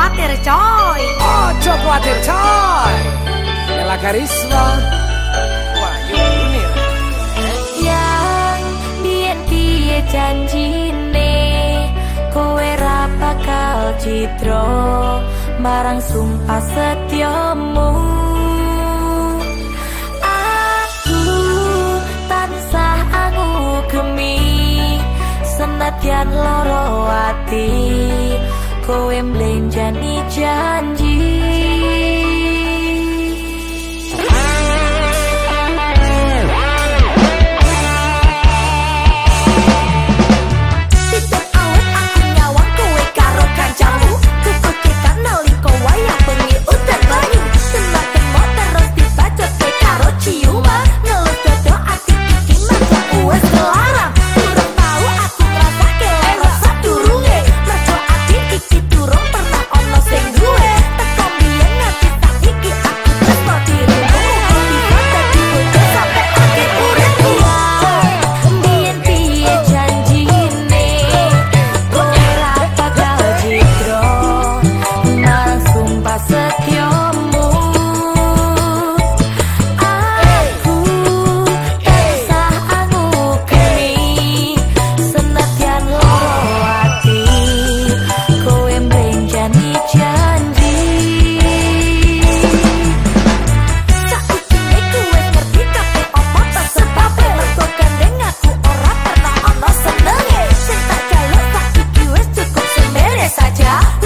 khawatir coy. Ojo khawatir coy. Ella Karisma. Wahyu Munir Yang biyen janjine Kowe ra bakal citro Marang sumpah setiamu Aku tansah aku gemi Senadyan loro cô em lên tràn đi chán 자